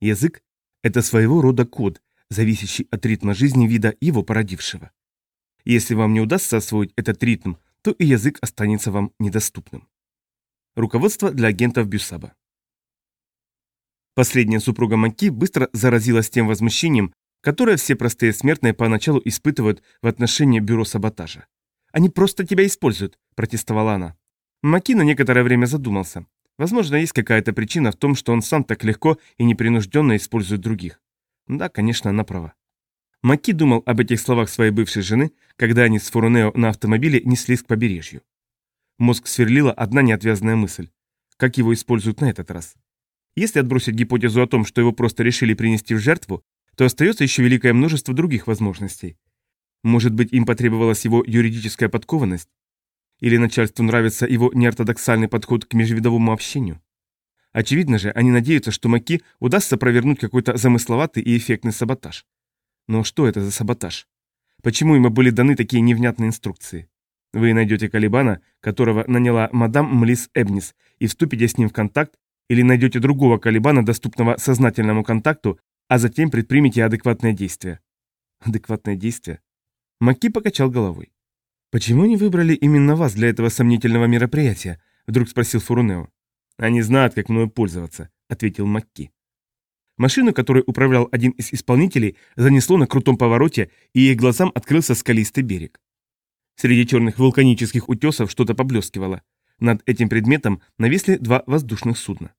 Язык – это своего рода код, зависящий от ритма жизни вида, его породившего. Если вам не удастся освоить этот ритм, то и язык останется вам недоступным. Руководство для агентов Бюсаба. Последняя супруга Маки быстро заразилась тем возмущением, которое все простые смертные поначалу испытывают в отношении бюро саботажа. «Они просто тебя используют», – протестовала она. Маки на некоторое время задумался. Возможно, есть какая-то причина в том, что он сам так легко и непринужденно использует других. Да, конечно, она права. Маки думал об этих словах своей бывшей жены, когда они с Фурунео на автомобиле неслись к побережью. Мозг сверлила одна неотвязная мысль. Как его используют на этот раз? Если отбросить гипотезу о том, что его просто решили принести в жертву, то остается еще великое множество других возможностей. Может быть, им потребовалась его юридическая подкованность? Или начальству нравится его неортодоксальный подход к межвидовому общению? Очевидно же, они надеются, что Маки удастся провернуть какой-то замысловатый и эффектный саботаж. Но что это за саботаж? Почему ему были даны такие невнятные инструкции? Вы найдете Калибана, которого наняла мадам Млис Эбнис, и вступите с ним в контакт, или найдете другого Калибана, доступного сознательному контакту, а затем предпримите адекватное действие. Адекватное действие? Маки покачал головой. «Почему не выбрали именно вас для этого сомнительного мероприятия?» — вдруг спросил Фурунео. «Они знают, как мною пользоваться», — ответил Макки. Машину, которой управлял один из исполнителей, занесло на крутом повороте, и их глазам открылся скалистый берег. Среди черных вулканических утесов что-то поблескивало. Над этим предметом нависли два воздушных судна.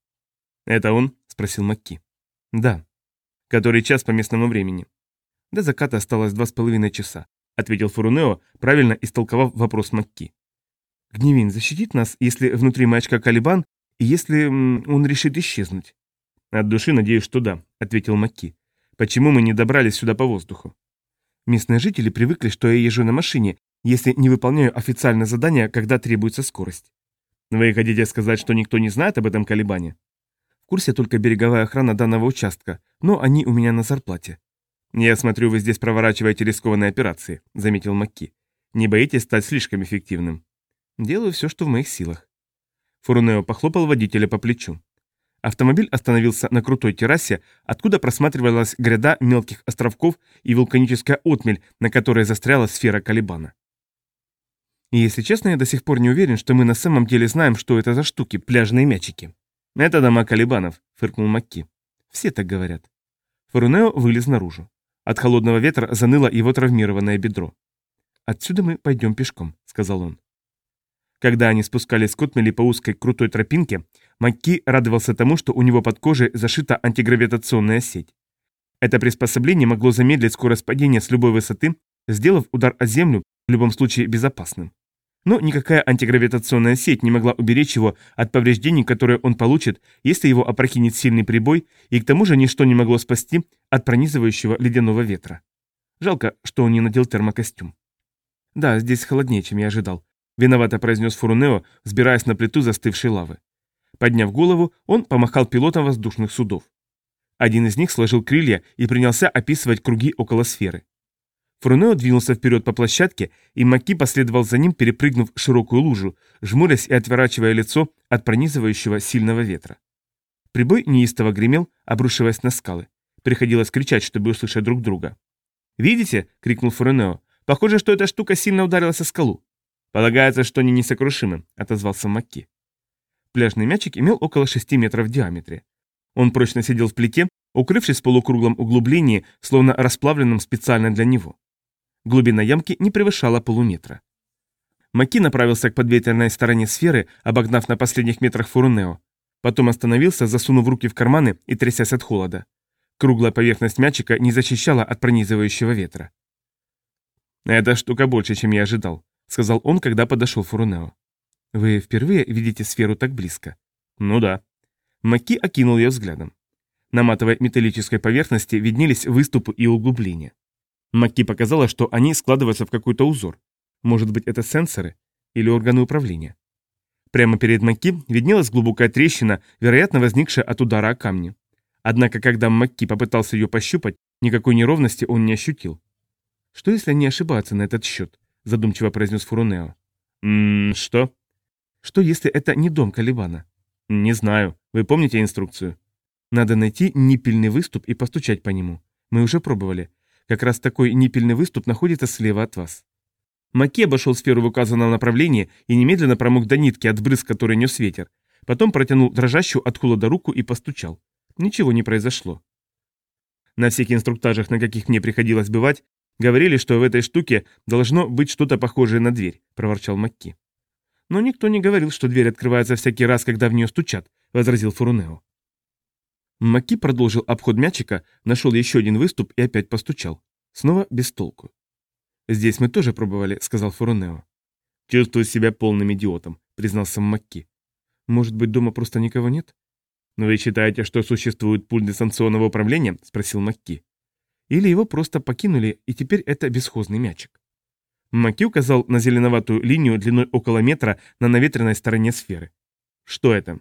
«Это он?» – спросил Макки. «Да». «Который час по местному времени?» «До заката осталось два с половиной часа», – ответил Фурунео, правильно истолковав вопрос Макки. «Гневин защитит нас, если внутри маячка Калибан, и если он решит исчезнуть?» «От души надеюсь, что да», — ответил Макки. «Почему мы не добрались сюда по воздуху?» Местные жители привыкли, что я езжу на машине, если не выполняю официальное задание, когда требуется скорость. Вы хотите сказать, что никто не знает об этом колебании? В курсе только береговая охрана данного участка, но они у меня на зарплате. Я смотрю, вы здесь проворачиваете рискованные операции, заметил Макки. Не боитесь стать слишком эффективным? Делаю все, что в моих силах. Фурунео похлопал водителя по плечу. Автомобиль остановился на крутой террасе, откуда просматривалась гряда мелких островков и вулканическая отмель, на которой застряла сфера Калибана. И если честно, я до сих пор не уверен, что мы на самом деле знаем, что это за штуки, пляжные мячики. Это дома Калибанов, фыркнул Макки. Все так говорят. Фарунео вылез наружу. От холодного ветра заныло его травмированное бедро. «Отсюда мы пойдем пешком», — сказал он. Когда они спускались с Котмели по узкой крутой тропинке, Макки радовался тому, что у него под кожей зашита антигравитационная сеть. Это приспособление могло замедлить скорость падения с любой высоты, сделав удар о землю в любом случае безопасным. Но никакая антигравитационная сеть не могла уберечь его от повреждений, которые он получит, если его опрокинет сильный прибой, и к тому же ничто не могло спасти от пронизывающего ледяного ветра. Жалко, что он не надел термокостюм. «Да, здесь холоднее, чем я ожидал», — виновато произнес Фурунео, взбираясь на плиту застывшей лавы. Подняв голову, он помахал пилотам воздушных судов. Один из них сложил крылья и принялся описывать круги около сферы. Фрунео двинулся вперед по площадке, и Маки последовал за ним, перепрыгнув широкую лужу, жмурясь и отворачивая лицо от пронизывающего сильного ветра. Прибой неистово гремел, обрушиваясь на скалы. Приходилось кричать, чтобы услышать друг друга. «Видите?» — крикнул Фуренео. «Похоже, что эта штука сильно ударилась о скалу». «Полагается, что они несокрушимы», — отозвался Макки. Пляжный мячик имел около 6 метров в диаметре. Он прочно сидел в плите, укрывшись в полукруглом углублении, словно расплавленном специально для него. Глубина ямки не превышала полуметра. Маки направился к подветренной стороне сферы, обогнав на последних метрах Фурунео. Потом остановился, засунув руки в карманы и трясясь от холода. Круглая поверхность мячика не защищала от пронизывающего ветра. «Эта штука больше, чем я ожидал», — сказал он, когда подошел Фурунео. «Вы впервые видите сферу так близко?» «Ну да». Маки окинул ее взглядом. На матовой металлической поверхности виднелись выступы и углубления. Маки показала, что они складываются в какой-то узор. Может быть, это сенсоры или органы управления. Прямо перед Маки виднелась глубокая трещина, вероятно, возникшая от удара о камни. Однако, когда Макки попытался ее пощупать, никакой неровности он не ощутил. «Что, если они ошибаются на этот счет?» – задумчиво произнес Фурунео. «Ммм, что?» Что, если это не дом Калибана? Не знаю. Вы помните инструкцию? Надо найти ниппельный выступ и постучать по нему. Мы уже пробовали. Как раз такой ниппельный выступ находится слева от вас. Маки обошел сферу в указанном направлении и немедленно промок до нитки от брызг, который нес ветер. Потом протянул дрожащую от холода руку и постучал. Ничего не произошло. На всех инструктажах, на каких мне приходилось бывать, говорили, что в этой штуке должно быть что-то похожее на дверь, проворчал Макки. Но никто не говорил, что дверь открывается всякий раз, когда в нее стучат, возразил Фурунео. Маки продолжил обход мячика, нашел еще один выступ и опять постучал. Снова без толку. «Здесь мы тоже пробовали», — сказал Фурунео. «Чувствую себя полным идиотом», — признался Макки. «Может быть, дома просто никого нет?» «Но вы считаете, что существует пульт дистанционного управления?» — спросил Макки. «Или его просто покинули, и теперь это бесхозный мячик?» Макки указал на зеленоватую линию длиной около метра на наветренной стороне сферы. «Что это?»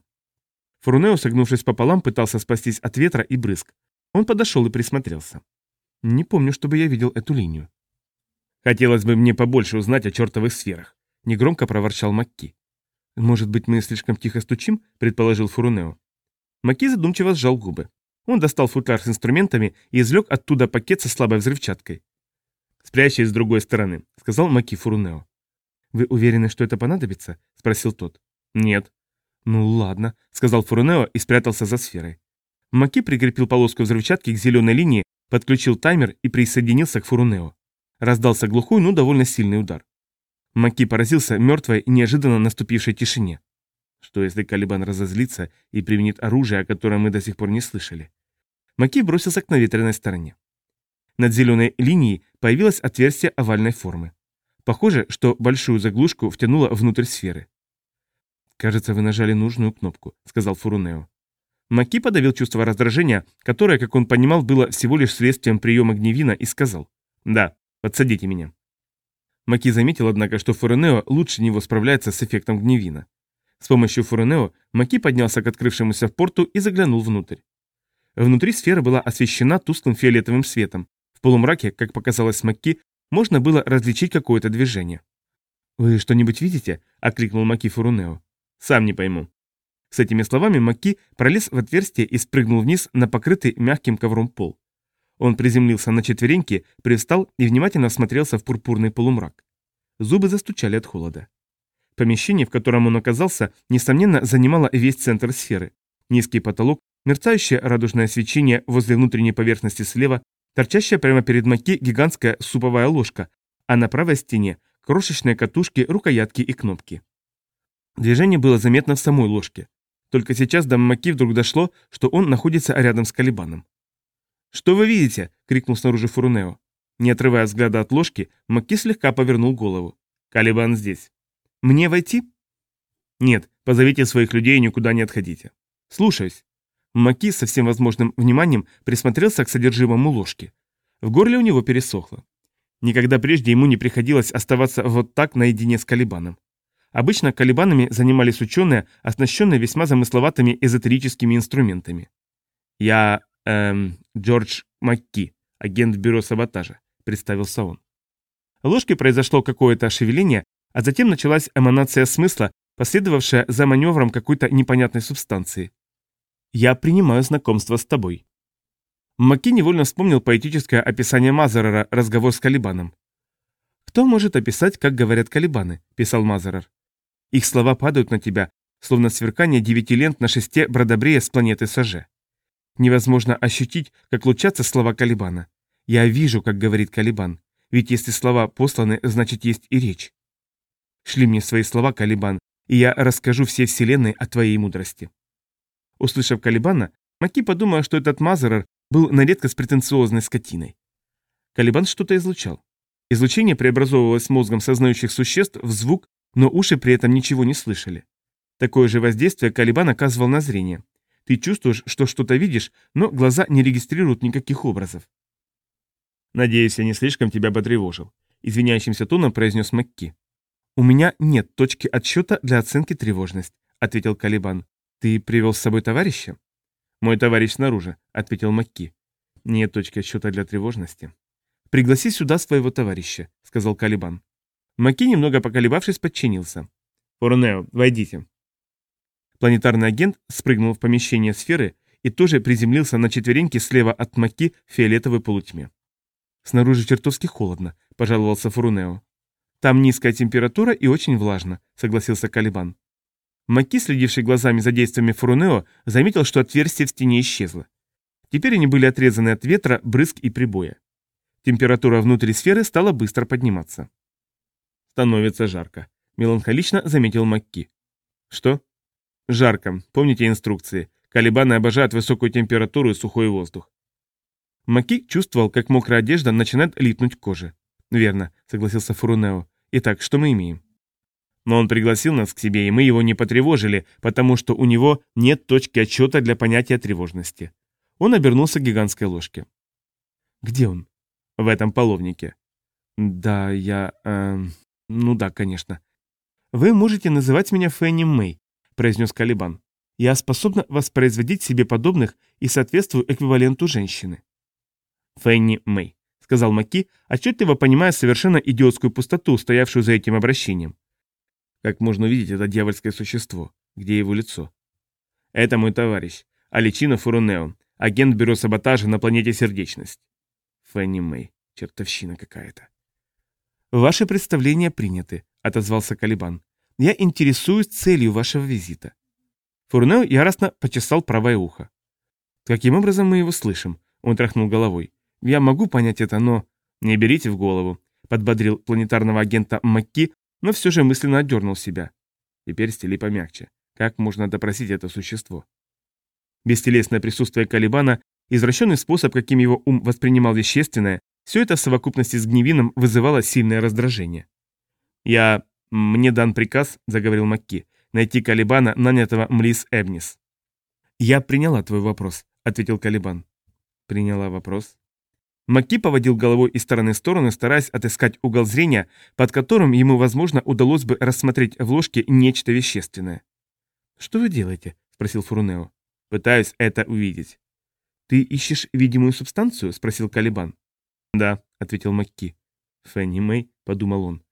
Фурунео, согнувшись пополам, пытался спастись от ветра и брызг. Он подошел и присмотрелся. Не помню, чтобы я видел эту линию. Хотелось бы мне побольше узнать о чертовых сферах. Негромко проворчал Макки. Может быть, мы слишком тихо стучим? Предположил Фурунео. Макки задумчиво сжал губы. Он достал футляр с инструментами и извлек оттуда пакет со слабой взрывчаткой. «Спрячься с другой стороны», — сказал Маки Фурунео. «Вы уверены, что это понадобится?» — спросил тот. «Нет», «Ну ладно», — сказал Фурунео и спрятался за сферой. Маки прикрепил полоску взрывчатки к зеленой линии, подключил таймер и присоединился к Фурунео. Раздался глухой, но довольно сильный удар. Маки поразился мертвой, неожиданно наступившей тишине. Что если Калибан разозлится и применит оружие, о котором мы до сих пор не слышали? Маки бросился к наветренной стороне. Над зеленой линией появилось отверстие овальной формы. Похоже, что большую заглушку втянуло внутрь сферы. «Кажется, вы нажали нужную кнопку», — сказал Фурунео. Маки подавил чувство раздражения, которое, как он понимал, было всего лишь следствием приема гневина, и сказал «Да, подсадите меня». Маки заметил, однако, что Фурунео лучше него справляется с эффектом гневина. С помощью Фурунео Маки поднялся к открывшемуся порту и заглянул внутрь. Внутри сфера была освещена тусклым фиолетовым светом. В полумраке, как показалось Маки, можно было различить какое-то движение. «Вы что-нибудь видите?» – окликнул Маки Фурунео. Сам не пойму. С этими словами Макки пролез в отверстие и спрыгнул вниз на покрытый мягким ковром пол. Он приземлился на четвереньки, привстал и внимательно осмотрелся в пурпурный полумрак. Зубы застучали от холода. Помещение, в котором он оказался, несомненно, занимало весь центр сферы. Низкий потолок, мерцающее радужное свечение возле внутренней поверхности слева, торчащая прямо перед Маки гигантская суповая ложка, а на правой стене крошечные катушки, рукоятки и кнопки. Движение было заметно в самой ложке. Только сейчас до Маки вдруг дошло, что он находится рядом с Калибаном. «Что вы видите?» — крикнул снаружи Фурунео. Не отрывая взгляда от ложки, Маки слегка повернул голову. «Калибан здесь». «Мне войти?» «Нет, позовите своих людей и никуда не отходите». «Слушаюсь». Маки со всем возможным вниманием присмотрелся к содержимому ложки. В горле у него пересохло. Никогда прежде ему не приходилось оставаться вот так наедине с Калибаном. Обычно колебанами занимались ученые, оснащенные весьма замысловатыми эзотерическими инструментами. «Я, эм, Джордж Макки, агент бюро саботажа», — представился он. В ложке произошло какое-то шевеление, а затем началась эманация смысла, последовавшая за маневром какой-то непонятной субстанции. «Я принимаю знакомство с тобой». Макки невольно вспомнил поэтическое описание Мазерера «Разговор с Калибаном». «Кто может описать, как говорят Калибаны?» – писал Мазерер. Их слова падают на тебя, словно сверкание девяти лент на шесте Бродобрея с планеты Саже. Невозможно ощутить, как лучатся слова Калибана. Я вижу, как говорит Калибан, ведь если слова посланы, значит есть и речь. Шли мне свои слова, Калибан, и я расскажу всей вселенной о твоей мудрости. Услышав Калибана, Маки подумал, что этот Мазерер был на редкость претенциозной скотиной. Калибан что-то излучал. Излучение преобразовывалось мозгом сознающих существ в звук, но уши при этом ничего не слышали. Такое же воздействие Калибан оказывал на зрение. Ты чувствуешь, что что-то видишь, но глаза не регистрируют никаких образов. «Надеюсь, я не слишком тебя потревожил», — извиняющимся тоном произнес Макки. «У меня нет точки отсчета для оценки тревожность», — ответил Калибан. «Ты привел с собой товарища?» «Мой товарищ снаружи», — ответил Макки. «Нет точки отсчета для тревожности». «Пригласи сюда своего товарища», — сказал Калибан. Маки, немного поколебавшись, подчинился. «Фурнео, войдите». Планетарный агент спрыгнул в помещение сферы и тоже приземлился на четвереньки слева от Маки в фиолетовой полутьме. «Снаружи чертовски холодно», — пожаловался Фурунео. «Там низкая температура и очень влажно», — согласился Калибан. Маки, следивший глазами за действиями Фурунео, заметил, что отверстие в стене исчезло. Теперь они были отрезаны от ветра, брызг и прибоя. Температура внутри сферы стала быстро подниматься. «Становится жарко», — меланхолично заметил Макки. «Что?» «Жарко. Помните инструкции. Калибаны обожают высокую температуру и сухой воздух». Маки чувствовал, как мокрая одежда начинает липнуть коже. «Верно», — согласился Фурунео. «Итак, что мы имеем?» Но он пригласил нас к себе, и мы его не потревожили, потому что у него нет точки отчета для понятия тревожности. Он обернулся к гигантской ложке. «Где он?» «В этом половнике». «Да, я... Э, ну да, конечно». «Вы можете называть меня Фенни Мэй», — произнес Калибан. «Я способна воспроизводить себе подобных и соответствую эквиваленту женщины». «Фенни Мэй», — сказал Маки, отчетливо понимая совершенно идиотскую пустоту, стоявшую за этим обращением. Как можно увидеть это дьявольское существо? Где его лицо? Это мой товарищ, Аличино Фурунео, агент бюро саботажа на планете Сердечность. Фенни Мэй, чертовщина какая-то. Ваши представления приняты, отозвался Калибан. Я интересуюсь целью вашего визита. Фурнео яростно почесал правое ухо. Каким образом мы его слышим? Он тряхнул головой. Я могу понять это, но... Не берите в голову, подбодрил планетарного агента Макки, но все же мысленно отдернул себя. Теперь стели помягче. Как можно допросить это существо? Бестелесное присутствие Калибана, извращенный способ, каким его ум воспринимал вещественное, все это в совокупности с гневином вызывало сильное раздражение. «Я... мне дан приказ», — заговорил Макки, — «найти Калибана, нанятого Млис Эбнис». «Я приняла твой вопрос», — ответил Калибан. «Приняла вопрос?» Маки поводил головой из стороны в сторону, стараясь отыскать угол зрения, под которым ему, возможно, удалось бы рассмотреть в ложке нечто вещественное. «Что вы делаете?» – спросил Фурунео. «Пытаюсь это увидеть». «Ты ищешь видимую субстанцию?» – спросил Калибан. «Да», – ответил Макки. «Фенни Мэй», – подумал он.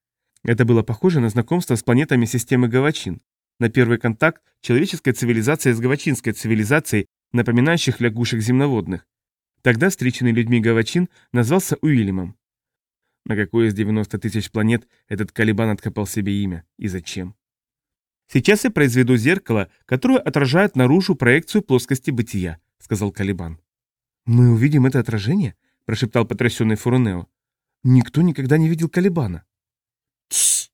Это было похоже на знакомство с планетами системы Гавачин. На первый контакт человеческая цивилизация с гавачинской цивилизацией, напоминающих лягушек земноводных. Тогда встреченный людьми Гавачин назвался Уильямом. На какой из 90 тысяч планет этот Калибан откопал себе имя и зачем? «Сейчас я произведу зеркало, которое отражает наружу проекцию плоскости бытия», — сказал Калибан. «Мы увидим это отражение?» — прошептал потрясенный Фурунео. «Никто никогда не видел Калибана». «Тссс!»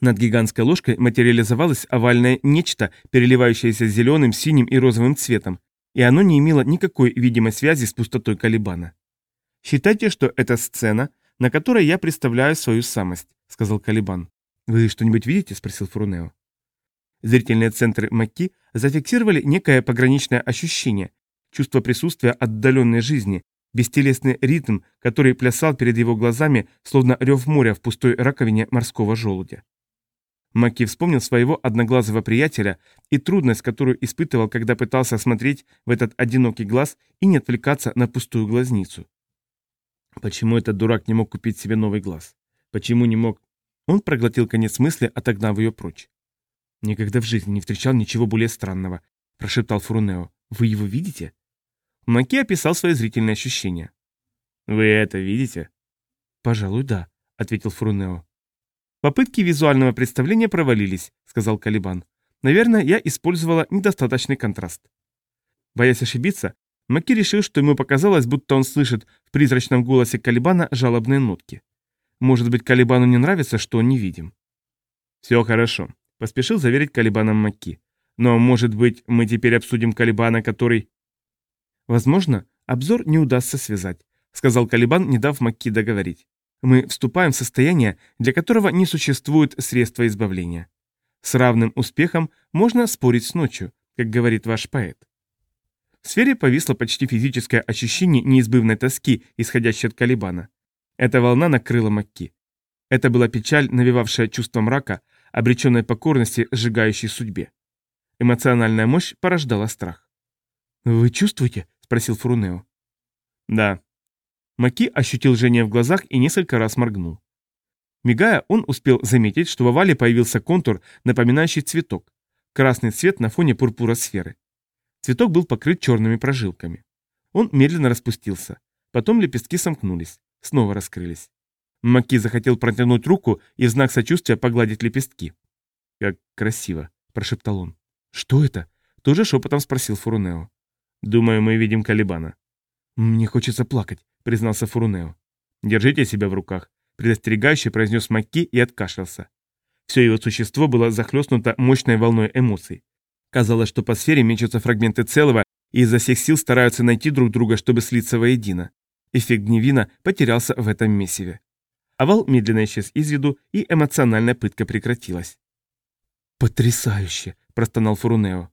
Над гигантской ложкой материализовалось овальное нечто, переливающееся зеленым, синим и розовым цветом, и оно не имело никакой видимой связи с пустотой Калибана. «Считайте, что это сцена, на которой я представляю свою самость», — сказал Калибан. «Вы что-нибудь видите?» — спросил Фурунео. Зрительные центры Макки зафиксировали некое пограничное ощущение, чувство присутствия отдаленной жизни, бестелесный ритм, который плясал перед его глазами, словно рев моря в пустой раковине морского желудя. Маки вспомнил своего одноглазого приятеля и трудность, которую испытывал, когда пытался смотреть в этот одинокий глаз и не отвлекаться на пустую глазницу. Почему этот дурак не мог купить себе новый глаз? Почему не мог... Он проглотил конец мысли, отогнав ее прочь. «Никогда в жизни не встречал ничего более странного», – прошептал Фурунео. «Вы его видите?» Маки описал свои зрительные ощущения. «Вы это видите?» «Пожалуй, да», — ответил Фурунео. «Попытки визуального представления провалились», — сказал Калибан. «Наверное, я использовала недостаточный контраст». Боясь ошибиться, Маки решил, что ему показалось, будто он слышит в призрачном голосе Калибана жалобные нотки. Может быть, Калибану не нравится, что он не видим. «Все хорошо», — поспешил заверить Калибаном Маки. «Но, может быть, мы теперь обсудим Калибана, который...» «Возможно, обзор не удастся связать», — сказал Калибан, не дав Макки договорить. Мы вступаем в состояние, для которого не существует средства избавления. С равным успехом можно спорить с ночью, как говорит ваш поэт. В сфере повисло почти физическое ощущение неизбывной тоски, исходящей от Калибана. Эта волна накрыла Макки. Это была печаль, навевавшая чувство мрака, обреченной покорности, сжигающей судьбе. Эмоциональная мощь порождала страх. «Вы чувствуете?» – спросил Фурунео. «Да», Маки ощутил жжение в глазах и несколько раз моргнул. Мигая, он успел заметить, что в овале появился контур, напоминающий цветок. Красный цвет на фоне пурпура сферы. Цветок был покрыт черными прожилками. Он медленно распустился. Потом лепестки сомкнулись, снова раскрылись. Маки захотел протянуть руку и в знак сочувствия погладить лепестки. «Как красиво», — прошептал он. «Что это?» — тоже шепотом спросил Фурунео. «Думаю, мы видим Калибана». «Мне хочется плакать», — признался Фурунео. «Держите себя в руках», — предостерегающе произнес Макки и откашлялся. Все его существо было захлестнуто мощной волной эмоций. Казалось, что по сфере мечутся фрагменты целого и изо всех сил стараются найти друг друга, чтобы слиться воедино. Эффект гневина потерялся в этом месиве. Овал медленно исчез из виду, и эмоциональная пытка прекратилась. «Потрясающе!» – простонал Фурунео.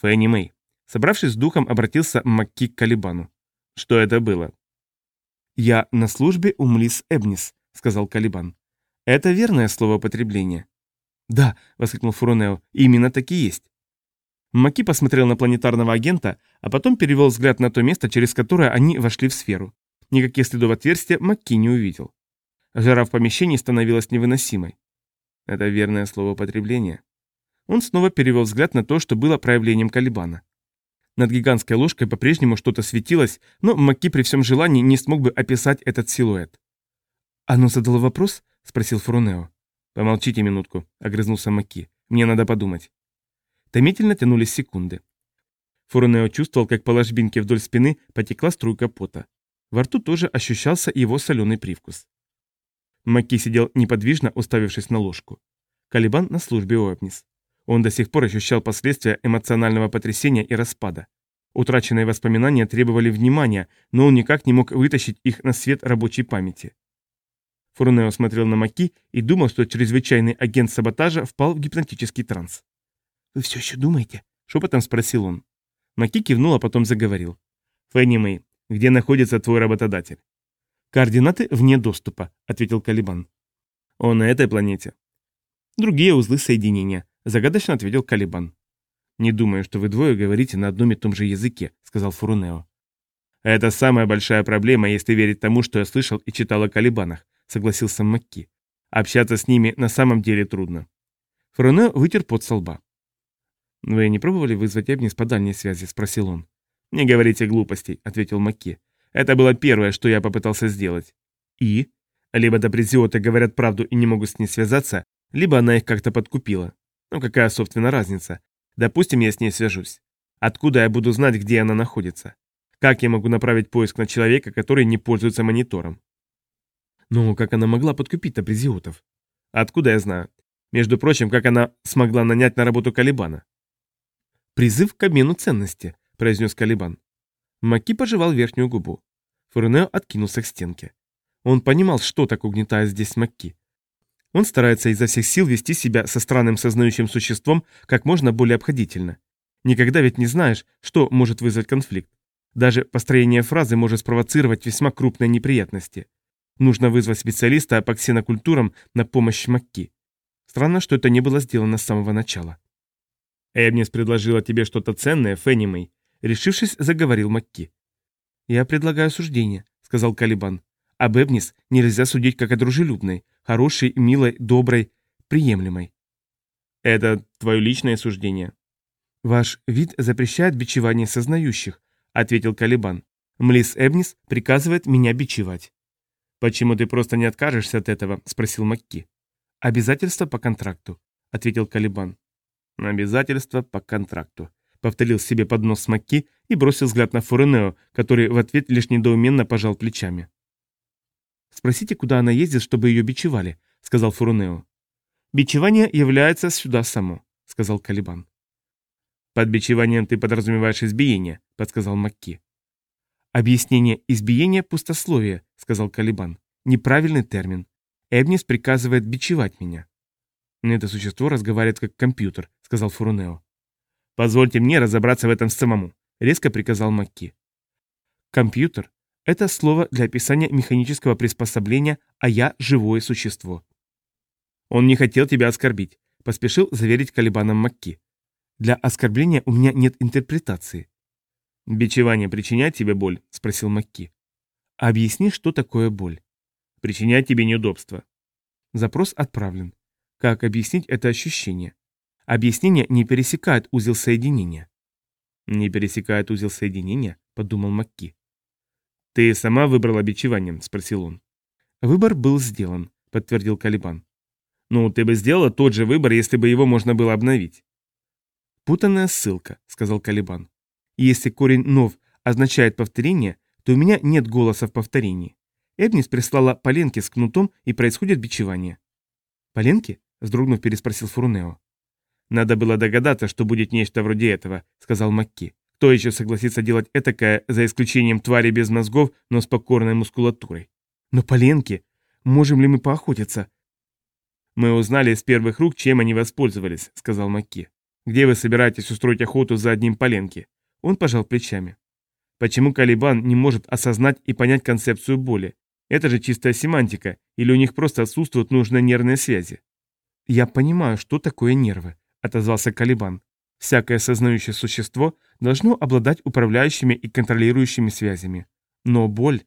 «Фэнни Мэй». Собравшись с духом, обратился Макки к Калибану. «Что это было?» «Я на службе у Млис Эбнис», — сказал Калибан. «Это верное слово потребления». «Да», — воскликнул Фурунео, — «именно так и есть». Маки посмотрел на планетарного агента, а потом перевел взгляд на то место, через которое они вошли в сферу. Никаких следов отверстия Маки не увидел. Жара в помещении становилась невыносимой. Это верное слово потребления. Он снова перевел взгляд на то, что было проявлением Калибана. Над гигантской ложкой по-прежнему что-то светилось, но Маки при всем желании не смог бы описать этот силуэт. «Оно задало вопрос?» — спросил Фурунео. «Помолчите минутку», — огрызнулся Маки. «Мне надо подумать». Томительно тянулись секунды. Фурунео чувствовал, как по ложбинке вдоль спины потекла струйка пота. Во рту тоже ощущался его соленый привкус. Маки сидел неподвижно, уставившись на ложку. Калибан на службе у Эпнис. Он до сих пор ощущал последствия эмоционального потрясения и распада. Утраченные воспоминания требовали внимания, но он никак не мог вытащить их на свет рабочей памяти. Фурнео смотрел на Маки и думал, что чрезвычайный агент саботажа впал в гипнотический транс. «Вы все еще думаете?» — шепотом спросил он. Маки кивнул, а потом заговорил. «Фэнни Мэй, где находится твой работодатель?» «Координаты вне доступа», — ответил Калибан. «Он на этой планете?» «Другие узлы соединения», Загадочно ответил Калибан. «Не думаю, что вы двое говорите на одном и том же языке», — сказал Фурунео. «Это самая большая проблема, если верить тому, что я слышал и читал о Калибанах», — согласился Макки. «Общаться с ними на самом деле трудно». Фурунео вытер пот со лба. «Вы не пробовали вызвать Эбнис по дальней связи?» — спросил он. «Не говорите глупостей», — ответил Макки. «Это было первое, что я попытался сделать». «И?» Либо допрезиоты говорят правду и не могут с ней связаться, либо она их как-то подкупила. Ну какая, собственно, разница? Допустим, я с ней свяжусь. Откуда я буду знать, где она находится? Как я могу направить поиск на человека, который не пользуется монитором? Ну, как она могла подкупить апрезиотов? Откуда я знаю? Между прочим, как она смогла нанять на работу Калибана? «Призыв к обмену ценности», — произнес Калибан. Маки пожевал верхнюю губу. Фурнео откинулся к стенке. Он понимал, что так угнетает здесь Макки. Он старается изо всех сил вести себя со странным сознающим существом как можно более обходительно. Никогда ведь не знаешь, что может вызвать конфликт. Даже построение фразы может спровоцировать весьма крупные неприятности. Нужно вызвать специалиста по ксенокультурам на помощь Макки. Странно, что это не было сделано с самого начала. Эбнис предложила тебе что-то ценное, Фенни Решившись, заговорил Макки. «Я предлагаю суждение», — сказал Калибан. «Об Эбнис нельзя судить как о дружелюбной, Хорошей, милой, доброй, приемлемой. Это твое личное суждение. Ваш вид запрещает бичевание сознающих, ответил Калибан. Млис Эбнис приказывает меня бичевать. Почему ты просто не откажешься от этого? спросил Макки. Обязательство по контракту, ответил Калибан. Обязательство по контракту. Повторил себе под нос Макки и бросил взгляд на Фуренео, который в ответ лишь недоуменно пожал плечами. Спросите, куда она ездит, чтобы ее бичевали», — сказал Фурунео. «Бичевание является сюда само», — сказал Калибан. «Под бичеванием ты подразумеваешь избиение», — подсказал Макки. «Объяснение избиения — пустословие», — сказал Калибан. «Неправильный термин. Эбнис приказывает бичевать меня». «Это существо разговаривает как компьютер», — сказал Фурунео. «Позвольте мне разобраться в этом самому», — резко приказал Макки. «Компьютер это слово для описания механического приспособления, а я – живое существо. Он не хотел тебя оскорбить, поспешил заверить Калибаном Макки. Для оскорбления у меня нет интерпретации. «Бичевание причиняет тебе боль?» – спросил Макки. «Объясни, что такое боль?» «Причиняет тебе неудобства». Запрос отправлен. Как объяснить это ощущение? Объяснение не пересекает узел соединения. «Не пересекает узел соединения», — подумал Макки. «Ты сама выбрала бичевание?» — спросил он. «Выбор был сделан», — подтвердил Калибан. «Ну, ты бы сделала тот же выбор, если бы его можно было обновить». «Путанная ссылка», — сказал Калибан. «Если корень «нов» означает повторение, то у меня нет голоса в повторении. Эбнис прислала поленки с кнутом, и происходит бичевание». «Поленки?» — вздрогнув, переспросил Фурунео. «Надо было догадаться, что будет нечто вроде этого», — сказал Макки. «Кто еще согласится делать этакое, за исключением твари без мозгов, но с покорной мускулатурой?» «Но поленки? Можем ли мы поохотиться?» «Мы узнали из первых рук, чем они воспользовались», — сказал Макки. «Где вы собираетесь устроить охоту за одним поленки?» Он пожал плечами. «Почему Калибан не может осознать и понять концепцию боли? Это же чистая семантика, или у них просто отсутствуют нужные нервные связи?» «Я понимаю, что такое нервы», отозвался Калибан. Всякое сознающее существо должно обладать управляющими и контролирующими связями. Но боль...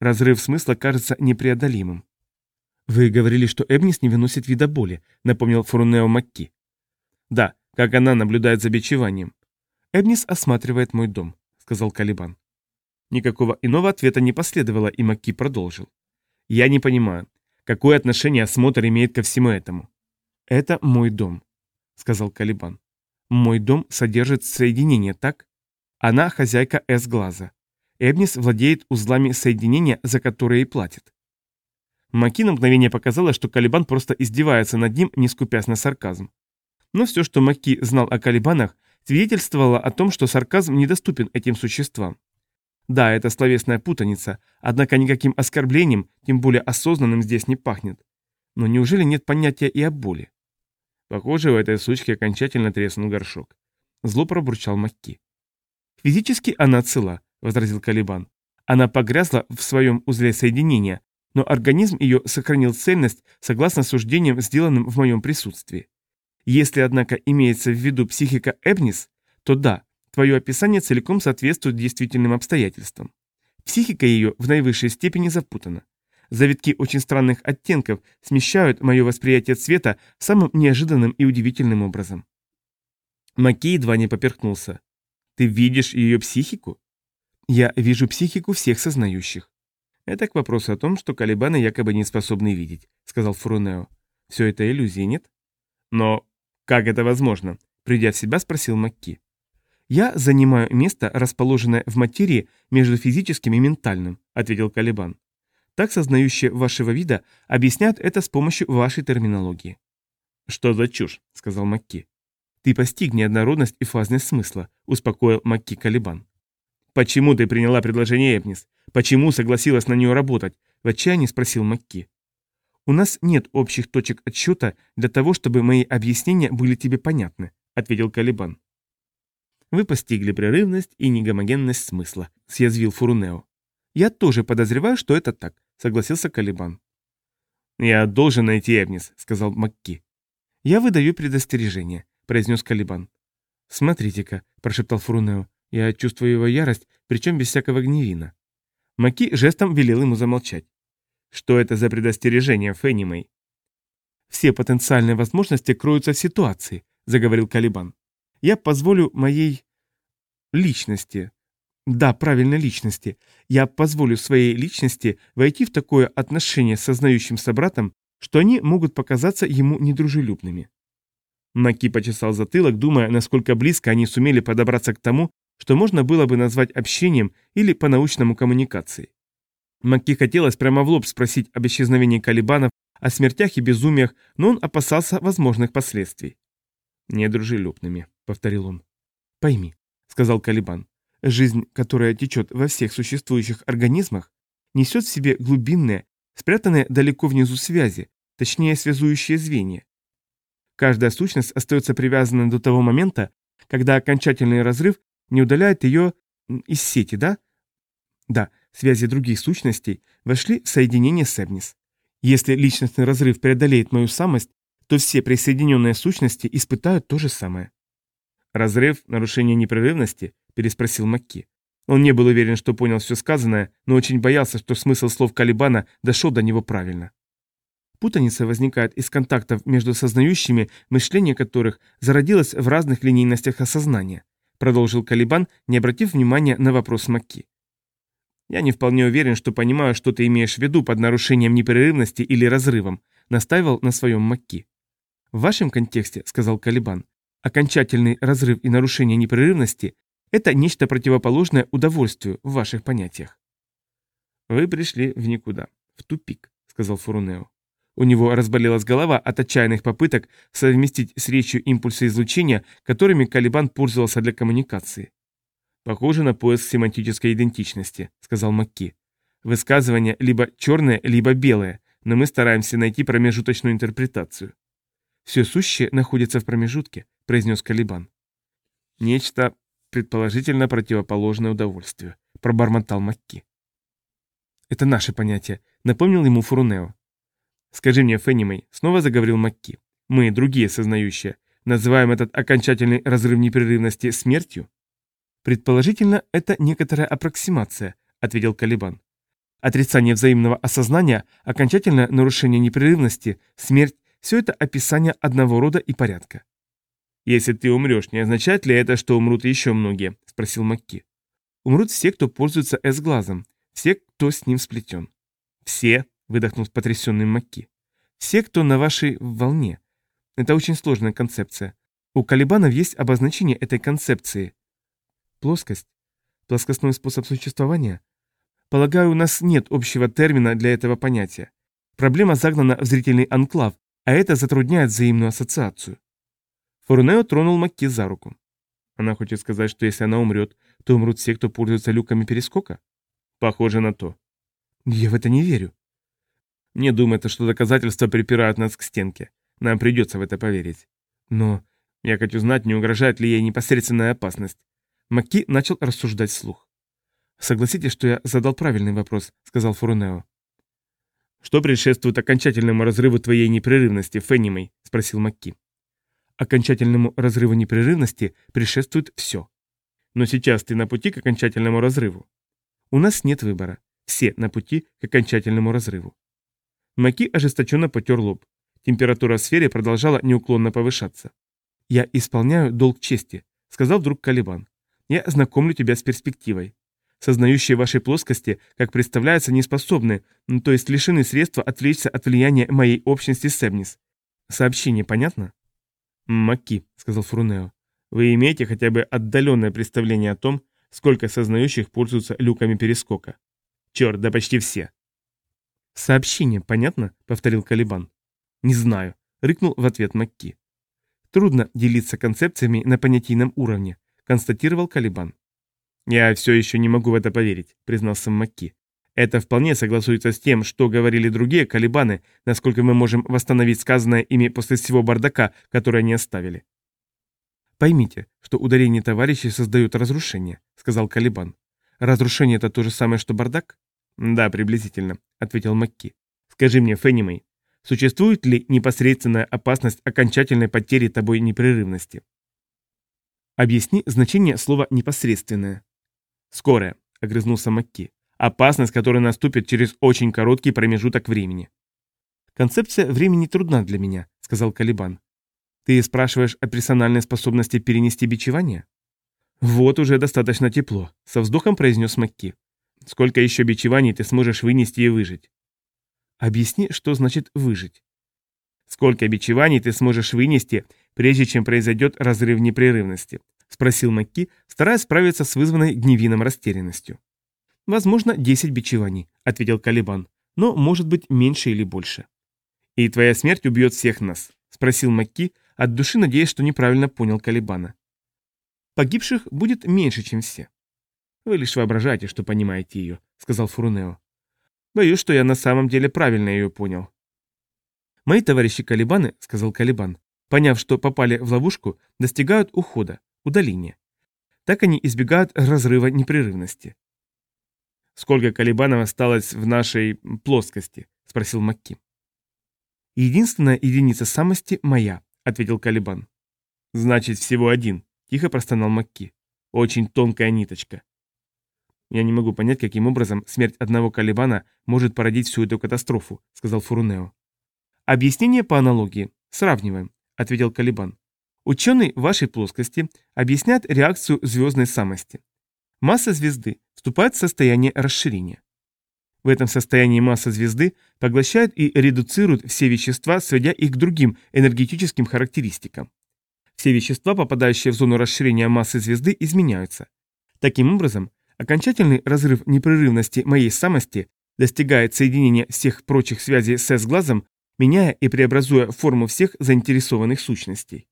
Разрыв смысла кажется непреодолимым. «Вы говорили, что Эбнис не выносит вида боли», — напомнил Фурунео Макки. «Да, как она наблюдает за бичеванием». «Эбнис осматривает мой дом», — сказал Калибан. Никакого иного ответа не последовало, и Макки продолжил. «Я не понимаю, какое отношение осмотр имеет ко всему этому?» «Это мой дом сказал Калибан. «Мой дом содержит соединение, так? Она хозяйка С-глаза. Эбнис владеет узлами соединения, за которые и платит». Маки на мгновение показалось, что Калибан просто издевается над ним, не скупясь на сарказм. Но все, что Маки знал о Калибанах, свидетельствовало о том, что сарказм недоступен этим существам. Да, это словесная путаница, однако никаким оскорблением, тем более осознанным, здесь не пахнет. Но неужели нет понятия и о боли? Похоже, у этой сучки окончательно треснул горшок. Зло пробурчал Макки. «Физически она цела», — возразил Калибан. «Она погрязла в своем узле соединения, но организм ее сохранил цельность согласно суждениям, сделанным в моем присутствии. Если, однако, имеется в виду психика Эбнис, то да, твое описание целиком соответствует действительным обстоятельствам. Психика ее в наивысшей степени запутана. Завитки очень странных оттенков смещают мое восприятие цвета самым неожиданным и удивительным образом. Маки едва не поперхнулся. «Ты видишь ее психику?» «Я вижу психику всех сознающих». «Это к вопросу о том, что Калибаны якобы не способны видеть», — сказал Фурунео. «Все это иллюзии, нет?» «Но как это возможно?» — придя в себя, спросил Макки. «Я занимаю место, расположенное в материи между физическим и ментальным», — ответил Калибан. Так сознающие вашего вида объясняют это с помощью вашей терминологии. «Что за чушь?» — сказал Макки. «Ты постиг неоднородность и фазность смысла», — успокоил Макки Калибан. «Почему ты приняла предложение Эбнис? Почему согласилась на нее работать?» — в отчаянии спросил Макки. «У нас нет общих точек отсчета для того, чтобы мои объяснения были тебе понятны», — ответил Калибан. «Вы постигли прерывность и негомогенность смысла», — съязвил Фурунео. «Я тоже подозреваю, что это так согласился Калибан. «Я должен найти Эбнис», — сказал Макки. «Я выдаю предостережение», — произнес Калибан. «Смотрите-ка», — прошептал Фурунео, — «я чувствую его ярость, причем без всякого гневина». Маки жестом велел ему замолчать. «Что это за предостережение, Фенни Мэй?» «Все потенциальные возможности кроются в ситуации», — заговорил Калибан. «Я позволю моей личности, да, правильно, личности. Я позволю своей личности войти в такое отношение с сознающим собратом, что они могут показаться ему недружелюбными. Маки почесал затылок, думая, насколько близко они сумели подобраться к тому, что можно было бы назвать общением или по-научному коммуникацией. Маки хотелось прямо в лоб спросить об исчезновении Калибанов, о смертях и безумиях, но он опасался возможных последствий. «Недружелюбными», — повторил он. «Пойми», — сказал Калибан, Жизнь, которая течет во всех существующих организмах, несет в себе глубинные, спрятанные далеко внизу связи, точнее связующие звенья. Каждая сущность остается привязанной до того момента, когда окончательный разрыв не удаляет ее из сети, да? Да, связи других сущностей вошли в соединение с Эбнис. Если личностный разрыв преодолеет мою самость, то все присоединенные сущности испытают то же самое. Разрыв, нарушение непрерывности, переспросил Макки. Он не был уверен, что понял все сказанное, но очень боялся, что смысл слов Калибана дошел до него правильно. Путаница возникает из контактов между сознающими, мышление которых зародилось в разных линейностях осознания, продолжил Калибан, не обратив внимания на вопрос Макки. «Я не вполне уверен, что понимаю, что ты имеешь в виду под нарушением непрерывности или разрывом», настаивал на своем Макки. «В вашем контексте», — сказал Калибан, окончательный разрыв и нарушение непрерывности — это нечто противоположное удовольствию в ваших понятиях. «Вы пришли в никуда, в тупик», — сказал Фурунео. У него разболелась голова от отчаянных попыток совместить с речью импульсы излучения, которыми Калибан пользовался для коммуникации. «Похоже на поиск семантической идентичности», — сказал Макки. «Высказывание либо черное, либо белое, но мы стараемся найти промежуточную интерпретацию». «Все сущее находится в промежутке», — произнес Калибан. «Нечто, предположительно, противоположное удовольствию», — пробормотал Макки. «Это наше понятие», — напомнил ему Фурунео. «Скажи мне, Феннимей», — снова заговорил Макки. «Мы, другие сознающие, называем этот окончательный разрыв непрерывности смертью?» «Предположительно, это некоторая аппроксимация», — ответил Калибан. «Отрицание взаимного осознания, окончательное нарушение непрерывности, смерть — все это описание одного рода и порядка». «Если ты умрешь, не означает ли это, что умрут еще многие?» — спросил Макки. «Умрут все, кто пользуется С-глазом, все, кто с ним сплетен». «Все?» — выдохнул потрясенный Макки. «Все, кто на вашей волне. Это очень сложная концепция. У Калибанов есть обозначение этой концепции. Плоскость? Плоскостной способ существования? Полагаю, у нас нет общего термина для этого понятия. Проблема загнана в зрительный анклав, а это затрудняет взаимную ассоциацию. Фурнео тронул Макки за руку. Она хочет сказать, что если она умрет, то умрут все, кто пользуется люками перескока? Похоже на то. Я в это не верю. Мне думается, что доказательства припирают нас к стенке. Нам придется в это поверить. Но я хочу знать, не угрожает ли ей непосредственная опасность. Маки начал рассуждать вслух. «Согласитесь, что я задал правильный вопрос», — сказал Фурунео. «Что предшествует окончательному разрыву твоей непрерывности, Феннимей?» — спросил Макки. «Окончательному разрыву непрерывности предшествует все. Но сейчас ты на пути к окончательному разрыву. У нас нет выбора. Все на пути к окончательному разрыву». Маки ожесточенно потер лоб. Температура в сфере продолжала неуклонно повышаться. «Я исполняю долг чести», — сказал вдруг Калибан. Я знакомлю тебя с перспективой. Сознающие вашей плоскости, как представляется, не способны, то есть лишены средства отвлечься от влияния моей общности Себнис. Сообщение понятно? Маки, сказал Фрунео. Вы имеете хотя бы отдаленное представление о том, сколько сознающих пользуются люками перескока? Черт, да почти все. Сообщение понятно? Повторил Калибан. Не знаю, рыкнул в ответ Макки. Трудно делиться концепциями на понятийном уровне, констатировал Калибан. «Я все еще не могу в это поверить», — признался Макки. «Это вполне согласуется с тем, что говорили другие Калибаны, насколько мы можем восстановить сказанное ими после всего бардака, который они оставили». «Поймите, что ударение товарищей создает разрушение», — сказал Калибан. «Разрушение — это то же самое, что бардак?» «Да, приблизительно», — ответил Макки. «Скажи мне, Феннимей, существует ли непосредственная опасность окончательной потери тобой непрерывности?» Объясни значение слова «непосредственное». «Скорая», — огрызнулся Макки. «Опасность, которая наступит через очень короткий промежуток времени». «Концепция времени трудна для меня», — сказал Калибан. «Ты спрашиваешь о персональной способности перенести бичевание?» «Вот уже достаточно тепло», — со вздохом произнес Макки. «Сколько еще бичеваний ты сможешь вынести и выжить?» «Объясни, что значит «выжить». «Сколько бичеваний ты сможешь вынести, прежде чем произойдет разрыв непрерывности?» – спросил Макки, стараясь справиться с вызванной гневином растерянностью. «Возможно, 10 бичеваний», – ответил Калибан, – «но может быть меньше или больше». «И твоя смерть убьет всех нас?» – спросил Макки, от души надеясь, что неправильно понял Калибана. «Погибших будет меньше, чем все». «Вы лишь воображаете, что понимаете ее», — сказал Фурунео. «Боюсь, что я на самом деле правильно ее понял». «Мои товарищи Калибаны», — сказал Калибан, поняв, что попали в ловушку, достигают ухода, удаления. Так они избегают разрыва непрерывности. «Сколько колебанов осталось в нашей плоскости?» – спросил Макки. «Единственная единица самости моя», – ответил Калибан. «Значит, всего один», – тихо простонал Макки. «Очень тонкая ниточка». «Я не могу понять, каким образом смерть одного Калибана может породить всю эту катастрофу», – сказал Фурунео. «Объяснение по аналогии. Сравниваем ответил Калибан. Ученые вашей плоскости объясняют реакцию звездной самости. Масса звезды вступает в состояние расширения. В этом состоянии масса звезды поглощает и редуцирует все вещества, сводя их к другим энергетическим характеристикам. Все вещества, попадающие в зону расширения массы звезды, изменяются. Таким образом, окончательный разрыв непрерывности моей самости достигает соединения всех прочих связей с S-глазом, меняя и преобразуя форму всех заинтересованных сущностей.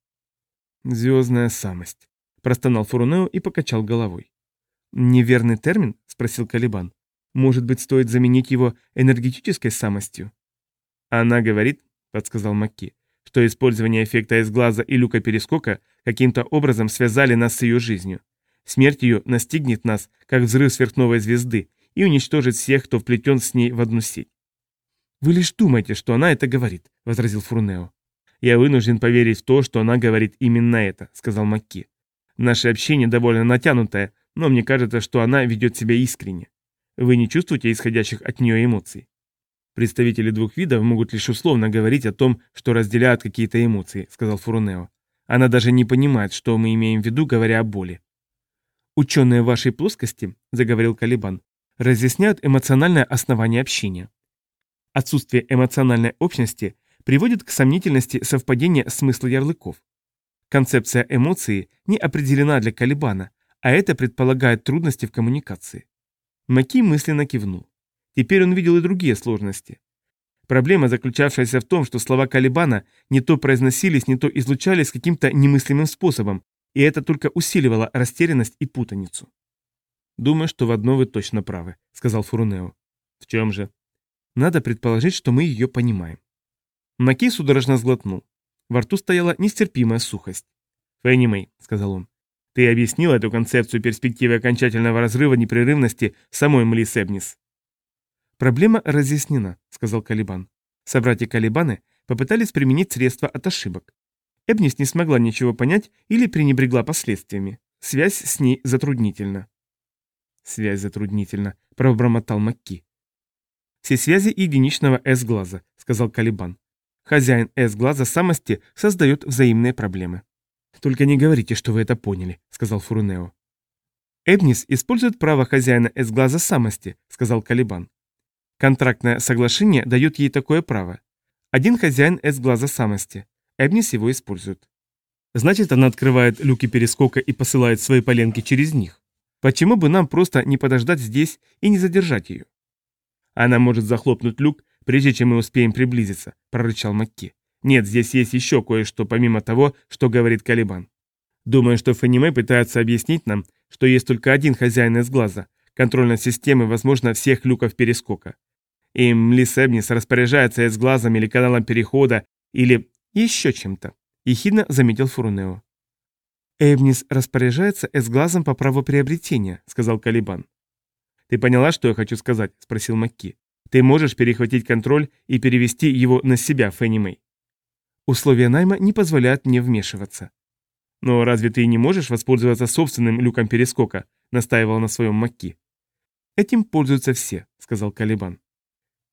«Звездная самость», – простонал Фурунео и покачал головой. «Неверный термин?» – спросил Калибан. «Может быть, стоит заменить его энергетической самостью?» «Она говорит», – подсказал Макки, что использование эффекта из глаза и люка перескока каким-то образом связали нас с ее жизнью. Смерть ее настигнет нас, как взрыв сверхновой звезды, и уничтожит всех, кто вплетен с ней в одну сеть. «Вы лишь думаете, что она это говорит», — возразил Фурнео. «Я вынужден поверить в то, что она говорит именно это», — сказал Макки. «Наше общение довольно натянутое, но мне кажется, что она ведет себя искренне. Вы не чувствуете исходящих от нее эмоций?» «Представители двух видов могут лишь условно говорить о том, что разделяют какие-то эмоции», — сказал Фурунео. «Она даже не понимает, что мы имеем в виду, говоря о боли». «Ученые вашей плоскости», — заговорил Калибан, — «разъясняют эмоциональное основание общения. Отсутствие эмоциональной общности приводит к сомнительности совпадения смысла ярлыков. Концепция эмоции не определена для Калибана, а это предполагает трудности в коммуникации. Маки мысленно кивнул. Теперь он видел и другие сложности. Проблема, заключавшаяся в том, что слова Калибана не то произносились, не то излучались каким-то немыслимым способом, и это только усиливало растерянность и путаницу. «Думаю, что в одно вы точно правы», — сказал Фурунео. «В чем же?» «Надо предположить, что мы ее понимаем». Маки судорожно сглотнул. Во рту стояла нестерпимая сухость. «Фенни Мэй», — сказал он, ты объяснил эту концепцию перспективы окончательного разрыва непрерывности самой Млис Эбнис. Проблема разъяснена, сказал Калибан. Собратья-калибаны попытались применить средства от ошибок. Эбнис не смогла ничего понять или пренебрегла последствиями. Связь с ней затруднительна. Связь затруднительна, пробормотал Макки. Все связи единичного S-глаза, сказал Калибан. Хозяин S-глаза самости создает взаимные проблемы. «Только не говорите, что вы это поняли», — сказал Фурунео. «Эбнис использует право хозяина С-глаза самости», — сказал Калибан. «Контрактное соглашение дает ей такое право. Один хозяин С-глаза самости. Эбнис его использует. Значит, она открывает люки перескока и посылает свои поленки через них. Почему бы нам просто не подождать здесь и не задержать ее?» «Она может захлопнуть люк, прежде чем мы успеем приблизиться», — прорычал Макки. Нет, здесь есть еще кое-что, помимо того, что говорит Калибан. Думаю, что Фаниме пытается объяснить нам, что есть только один хозяин из глаза, контрольной системы, возможно, всех люков перескока. И Млис Эбнис распоряжается с глазом или каналом перехода, или еще чем-то. Ехидно заметил Фурунео. «Эбнис распоряжается с глазом по праву приобретения», — сказал Калибан. «Ты поняла, что я хочу сказать?» — спросил Макки. «Ты можешь перехватить контроль и перевести его на себя, Фенни Мэй. Условия найма не позволяют мне вмешиваться. Но разве ты не можешь воспользоваться собственным люком перескока? Настаивал на своем Макки. Этим пользуются все, сказал Калибан.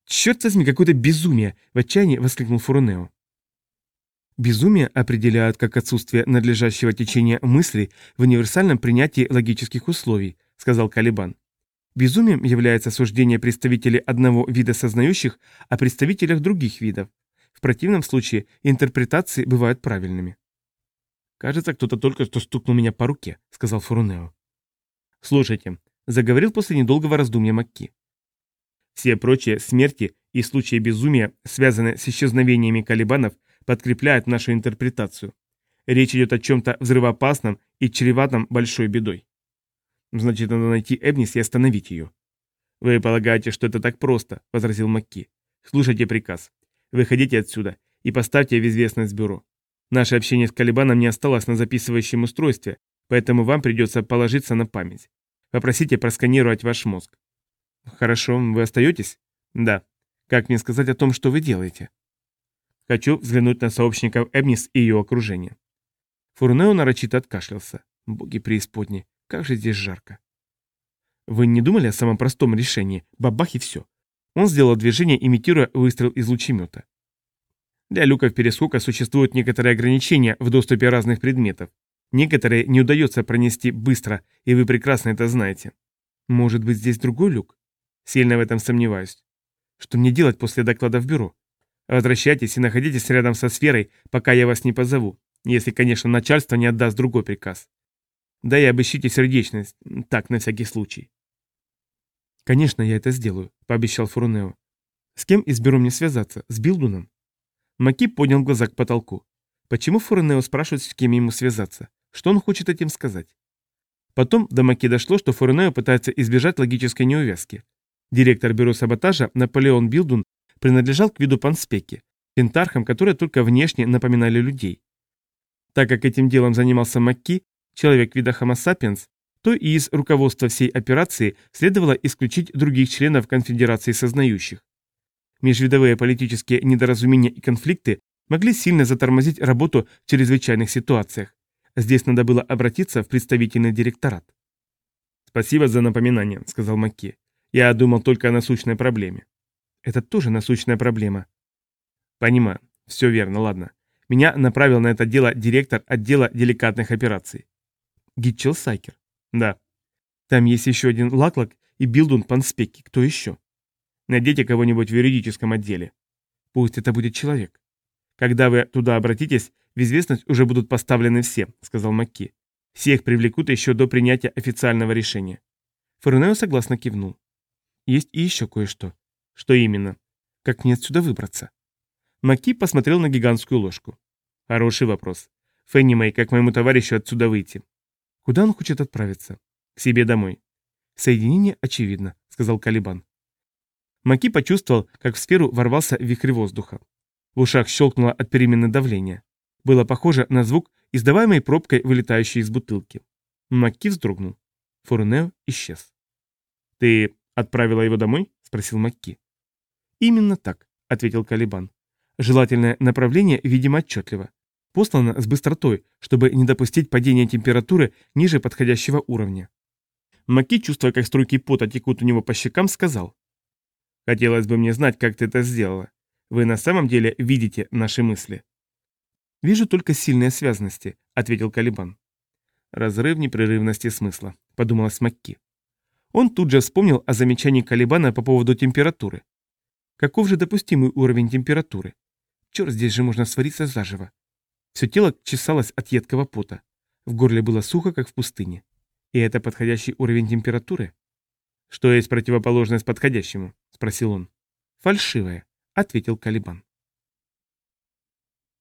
Черт возьми, какое-то безумие! В отчаянии воскликнул Фурунео. Безумие определяют как отсутствие надлежащего течения мысли в универсальном принятии логических условий, сказал Калибан. Безумием является суждение представителей одного вида сознающих о представителях других видов, противном случае интерпретации бывают правильными. «Кажется, кто-то только что стукнул меня по руке», — сказал Фурунео. «Слушайте», — заговорил после недолгого раздумья Макки. «Все прочие смерти и случаи безумия, связанные с исчезновениями калибанов, подкрепляют нашу интерпретацию. Речь идет о чем-то взрывоопасном и чреватом большой бедой. Значит, надо найти Эбнис и остановить ее. «Вы полагаете, что это так просто?» – возразил Макки. «Слушайте приказ. Выходите отсюда и поставьте в известность бюро. Наше общение с Калибаном не осталось на записывающем устройстве, поэтому вам придется положиться на память. Попросите просканировать ваш мозг. Хорошо, вы остаетесь? Да. Как мне сказать о том, что вы делаете? Хочу взглянуть на сообщников Эбнис и ее окружение. Фурнео нарочито откашлялся. Боги преисподни, как же здесь жарко. Вы не думали о самом простом решении? Бабах и все. Он сделал движение, имитируя выстрел из лучемета. Для люков перескока существуют некоторые ограничения в доступе разных предметов. Некоторые не удается пронести быстро, и вы прекрасно это знаете. Может быть, здесь другой люк? Сильно в этом сомневаюсь. Что мне делать после доклада в бюро? Возвращайтесь и находитесь рядом со сферой, пока я вас не позову, если, конечно, начальство не отдаст другой приказ. Да и обыщите сердечность, так, на всякий случай. Конечно, я это сделаю, пообещал Фурунео. С кем из бюро мне связаться? С Билдуном? Маки поднял глаза к потолку. Почему Фурунео спрашивает, с кем ему связаться? Что он хочет этим сказать? Потом до Маки дошло, что Фурунео пытается избежать логической неувязки. Директор бюро саботажа Наполеон Билдун принадлежал к виду панспеки, пентархам, которые только внешне напоминали людей. Так как этим делом занимался Макки, человек вида Homo sapiens, то и из руководства всей операции следовало исключить других членов конфедерации сознающих. Межвидовые политические недоразумения и конфликты могли сильно затормозить работу в чрезвычайных ситуациях. Здесь надо было обратиться в представительный директорат. «Спасибо за напоминание», — сказал Макки. «Я думал только о насущной проблеме». «Это тоже насущная проблема». «Понимаю. Все верно, ладно. Меня направил на это дело директор отдела деликатных операций». «Гитчел Сайкер». «Да». «Там есть еще один Лаклак и Билдун Панспеки. Кто еще?» Найдите кого-нибудь в юридическом отделе. Пусть это будет человек. Когда вы туда обратитесь, в известность уже будут поставлены все, сказал Макки. Всех привлекут еще до принятия официального решения. Фурнео согласно кивнул. Есть и еще кое-что. Что именно? Как мне отсюда выбраться? Макки посмотрел на гигантскую ложку. Хороший вопрос. Фенни Мэй, как моему товарищу отсюда выйти? Куда он хочет отправиться? К себе домой. Соединение очевидно, сказал Калибан. Маки почувствовал, как в сферу ворвался вихрь воздуха. В ушах щелкнуло от перемены давления. Было похоже на звук, издаваемый пробкой, вылетающей из бутылки. Маки вздрогнул. Фурнео исчез. «Ты отправила его домой?» – спросил Макки. «Именно так», – ответил Калибан. «Желательное направление, видимо, отчетливо. Послано с быстротой, чтобы не допустить падения температуры ниже подходящего уровня». Маки, чувствуя, как струйки пота текут у него по щекам, сказал. Хотелось бы мне знать, как ты это сделала. Вы на самом деле видите наши мысли?» «Вижу только сильные связности», — ответил Калибан. «Разрыв непрерывности смысла», — подумалась Макки. Он тут же вспомнил о замечании Калибана по поводу температуры. Каков же допустимый уровень температуры? Черт, здесь же можно свариться заживо. Все тело чесалось от едкого пота. В горле было сухо, как в пустыне. И это подходящий уровень температуры? «Что есть противоположность подходящему?» – спросил он. «Фальшивая», – ответил Калибан.